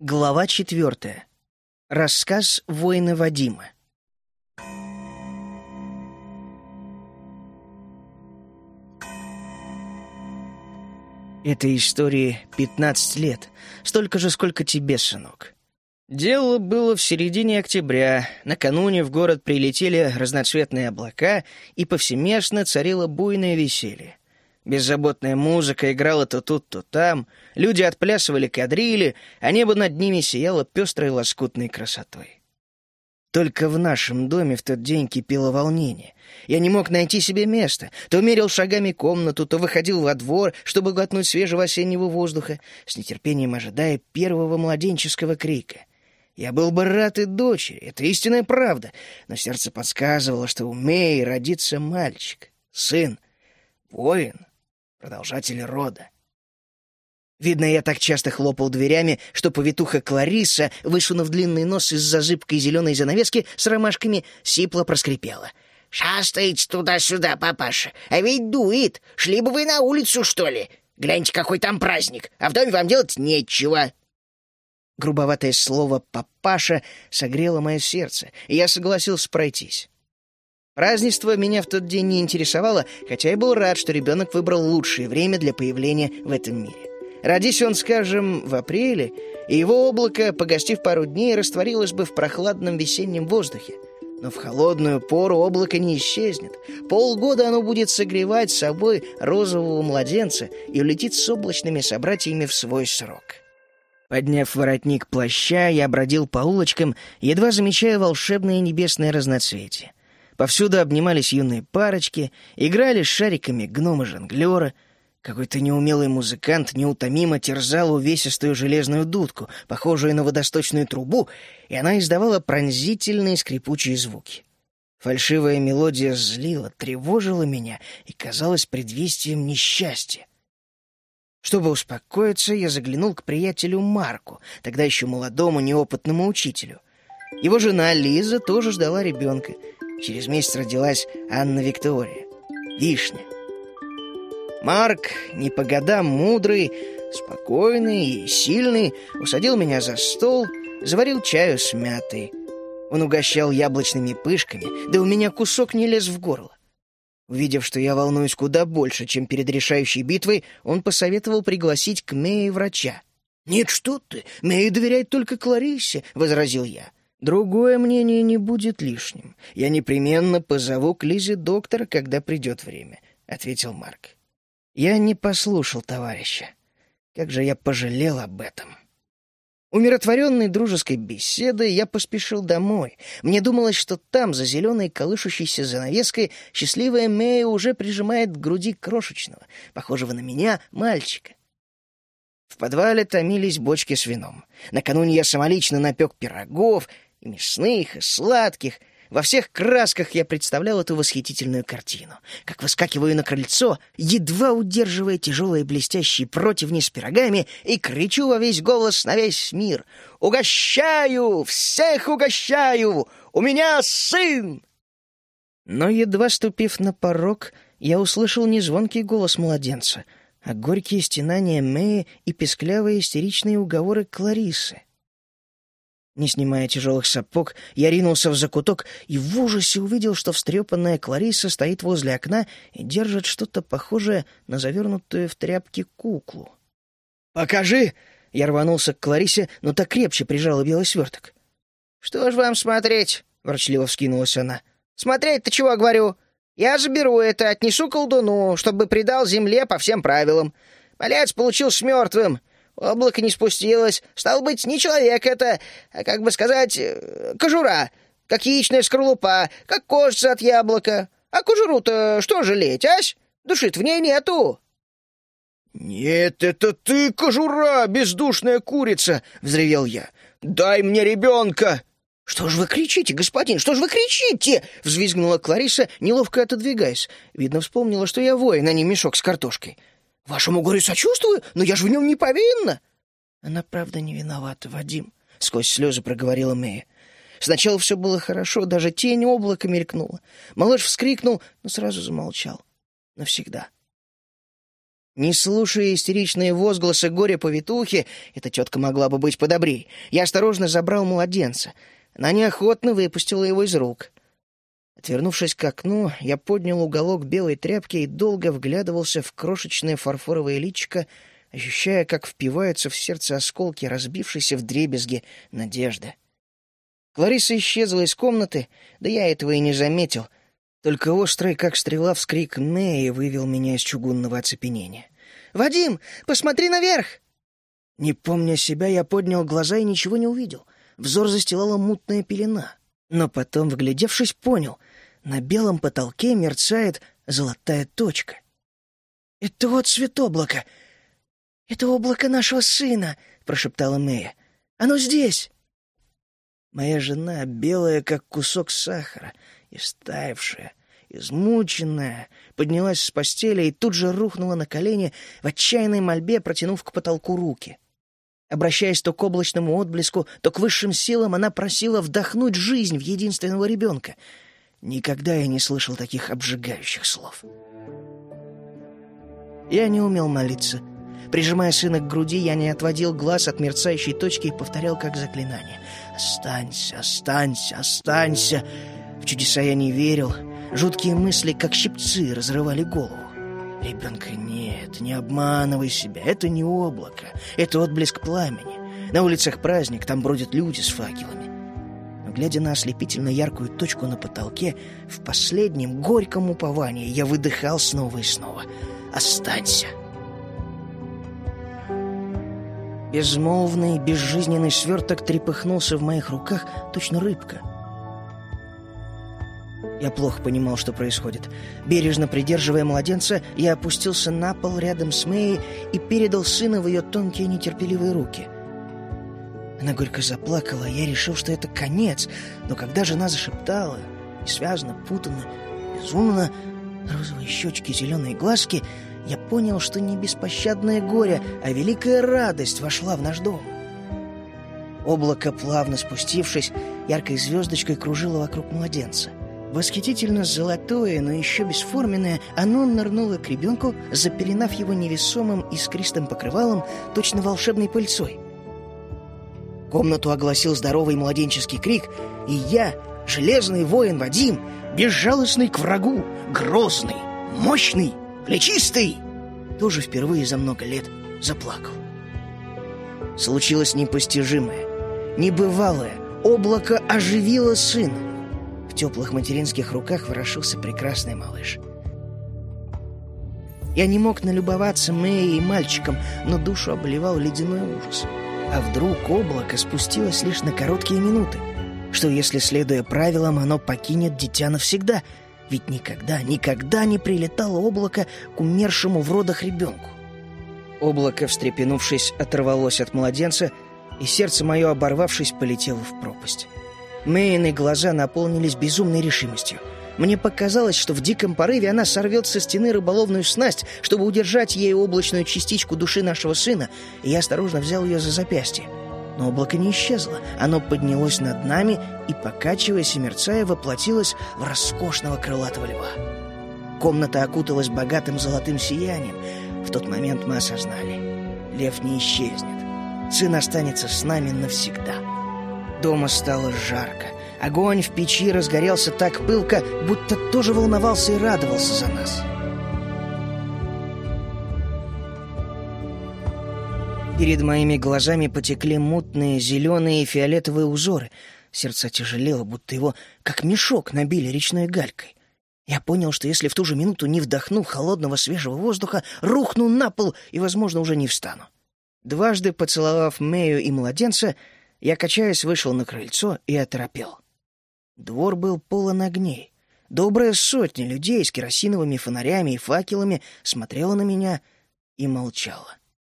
Глава четвертая. Рассказ воина Вадима. Этой истории 15 лет, столько же, сколько тебе, сынок. Дело было в середине октября. Накануне в город прилетели разноцветные облака, и повсеместно царило буйное веселье. Беззаботная музыка играла то тут, то там, люди отплясывали кадрили, а небо над ними сияло пестрой лоскутной красотой. Только в нашем доме в тот день кипело волнение. Я не мог найти себе места. То мерил шагами комнату, то выходил во двор, чтобы глотнуть свежего осеннего воздуха, с нетерпением ожидая первого младенческого крика. Я был бы рад и дочери, это истинная правда, но сердце подсказывало, что у Мэй родится мальчик, сын, воин, продолжатель рода. Видно, я так часто хлопал дверями, что повитуха Клариса, высунув длинный нос из-за зыбкой зеленой занавески с ромашками, сипло проскрипела. «Шастаете туда-сюда, папаша, а ведь дует. Шли бы вы на улицу, что ли? Гляньте, какой там праздник, а в доме вам делать нечего». Грубоватое слово «папаша» согрело мое сердце, и я согласился пройтись. Празднество меня в тот день не интересовало, хотя я был рад, что ребенок выбрал лучшее время для появления в этом мире. Родись он, скажем, в апреле, и его облако, погостив пару дней, растворилось бы в прохладном весеннем воздухе. Но в холодную пору облако не исчезнет. Полгода оно будет согревать собой розового младенца и улетит с облачными собратьями в свой срок. Подняв воротник плаща, я бродил по улочкам, едва замечая волшебное небесное разноцветие. Повсюду обнимались юные парочки, играли с шариками гномы-жонглера. Какой-то неумелый музыкант неутомимо терзал увесистую железную дудку, похожую на водосточную трубу, и она издавала пронзительные скрипучие звуки. Фальшивая мелодия злила, тревожила меня и казалась предвестием несчастья. Чтобы успокоиться, я заглянул к приятелю Марку, тогда еще молодому неопытному учителю. Его жена Лиза тоже ждала ребенка — Через месяц родилась Анна Виктория. Вишня. Марк, не по годам мудрый, спокойный и сильный, усадил меня за стол, заварил чаю с мятой. Он угощал яблочными пышками, да у меня кусок не лез в горло. Увидев, что я волнуюсь куда больше, чем перед решающей битвой, он посоветовал пригласить к Мее врача. «Нет, что ты, Мее доверяет только Кларисе», — возразил я. Другое мнение не будет лишним. Я непременно позову к Лизе доктора, когда придет время», — ответил Марк. Я не послушал товарища. Как же я пожалел об этом. Умиротворенной дружеской беседой я поспешил домой. Мне думалось, что там, за зеленой колышущейся занавеской, счастливая Мэя уже прижимает к груди крошечного, похожего на меня, мальчика. В подвале томились бочки с вином. Накануне я самолично напек пирогов — и мясных, и сладких. Во всех красках я представлял эту восхитительную картину. Как выскакиваю на крыльцо, едва удерживая тяжелые блестящие противни с пирогами, и кричу во весь голос на весь мир. «Угощаю! Всех угощаю! У меня сын!» Но, едва ступив на порог, я услышал не звонкий голос младенца, а горькие стенания Мэи и песклявые истеричные уговоры Кларисы. Не снимая тяжелых сапог, я ринулся в закуток и в ужасе увидел, что встрепанная Клариса стоит возле окна и держит что-то похожее на завернутую в тряпки куклу. «Покажи!» — я рванулся к Кларисе, но так крепче прижала белый сверток. «Что ж вам смотреть?» — ворчливо вскинулась она. «Смотреть-то чего, говорю? Я заберу это, отнесу колдуну, чтобы придал земле по всем правилам. Малец получился мертвым, Облако не спустилось. Стал быть, не человек это, а, как бы сказать, э, кожура, как яичная скорлупа, как кожица от яблока. А кожуру-то что жалеть, ась? души в ней нету». «Нет, это ты, кожура, бездушная курица!» — взревел я. «Дай мне ребенка!» «Что ж вы кричите, господин, что ж вы кричите?» — взвизгнула Клариса, неловко отодвигаясь. Видно, вспомнила, что я воин, а не мешок с картошкой. Вашему горю сочувствую, но я же в нем не повинна. Она правда не виновата, Вадим, — сквозь слезы проговорила Мэя. Сначала все было хорошо, даже тень облака мелькнула. Малыш вскрикнул, но сразу замолчал. Навсегда. Не слушая истеричные возгласы горя-повитухи, эта тетка могла бы быть подобрей, я осторожно забрал младенца. Она неохотно выпустила его из рук. Отвернувшись к окну, я поднял уголок белой тряпки и долго вглядывался в крошечное фарфоровое личико, ощущая, как впиваются в сердце осколки, разбившейся в дребезги надежды. Клариса исчезла из комнаты, да я этого и не заметил — только острый, как стрела, вскрик Неи вывел меня из чугунного оцепенения. «Вадим, посмотри наверх!» Не помня себя, я поднял глаза и ничего не увидел. Взор застилала мутная пелена. Но потом, вглядевшись, понял. На белом потолке мерцает золотая точка. «Это вот цвет облака! Это облако нашего сына!» — прошептала Мэя. «Оно здесь!» Моя жена, белая, как кусок сахара, истаявшая, измученная, поднялась с постели и тут же рухнула на колени в отчаянной мольбе, протянув к потолку руки. Обращаясь то к облачному отблеску, то к высшим силам, она просила вдохнуть жизнь в единственного ребенка. Никогда я не слышал таких обжигающих слов. Я не умел молиться. Прижимая сына к груди, я не отводил глаз от мерцающей точки и повторял как заклинание. «Останься, останься, останься!» В чудеса я не верил. Жуткие мысли, как щипцы, разрывали голову. Ребенка нет, не обманывай себя. Это не облако, это отблеск пламени. На улицах праздник, там бродят люди с факелами. Глядя на ослепительно яркую точку на потолке, в последнем горьком уповании я выдыхал снова и снова. «Останься!» Безмолвный, безжизненный сверток трепыхнулся в моих руках, точно рыбка — я плохо понимал, что происходит. Бережно придерживая младенца, я опустился на пол рядом с Мэей и передал сына в ее тонкие нетерпеливые руки. Она горько заплакала, я решил, что это конец, но когда жена зашептала, связно, путанно, безумно, розовые щечки, зеленые глазки, я понял, что не беспощадное горе, а великая радость вошла в наш дом. Облако, плавно спустившись, яркой звездочкой кружило вокруг младенца. Восхитительно золотое, но еще бесформенное, оно нырнуло к ребенку, заперенав его невесомым искристым покрывалом, точно волшебной пыльцой. Комнату огласил здоровый младенческий крик, и я, железный воин Вадим, безжалостный к врагу, грозный, мощный, плечистый, тоже впервые за много лет заплакал. Случилось непостижимое, небывалое. Облако оживило сына теплых материнских руках ворошился прекрасный малыш. Я не мог налюбоваться Мэей и мальчиком, но душу обливал ледяной ужас. А вдруг облако спустилось лишь на короткие минуты? Что если, следуя правилам, оно покинет дитя навсегда? Ведь никогда, никогда не прилетало облако к умершему в родах ребенку. Облако, встрепенувшись, оторвалось от младенца, и сердце мое, оборвавшись, полетело в пропасть. Мэйны глаза наполнились безумной решимостью. Мне показалось, что в диком порыве она сорвет со стены рыболовную снасть, чтобы удержать ей облачную частичку души нашего сына, и я осторожно взял ее за запястье. Но облако не исчезло. Оно поднялось над нами и, покачиваясь и мерцая, воплотилось в роскошного крылатого льва. Комната окуталась богатым золотым сиянием. В тот момент мы осознали. Лев не исчезнет. Сын останется с нами навсегда. Дома стало жарко. Огонь в печи разгорелся так пылко, будто тоже волновался и радовался за нас. Перед моими глазами потекли мутные зеленые и фиолетовые узоры. Сердце тяжелело, будто его, как мешок, набили речной галькой. Я понял, что если в ту же минуту не вдохну холодного свежего воздуха, рухну на пол и, возможно, уже не встану. Дважды поцеловав Мэю и младенца, я, качаясь, вышел на крыльцо и оторопел. Двор был полон огней. Добрая сотня людей с керосиновыми фонарями и факелами смотрела на меня и молчала.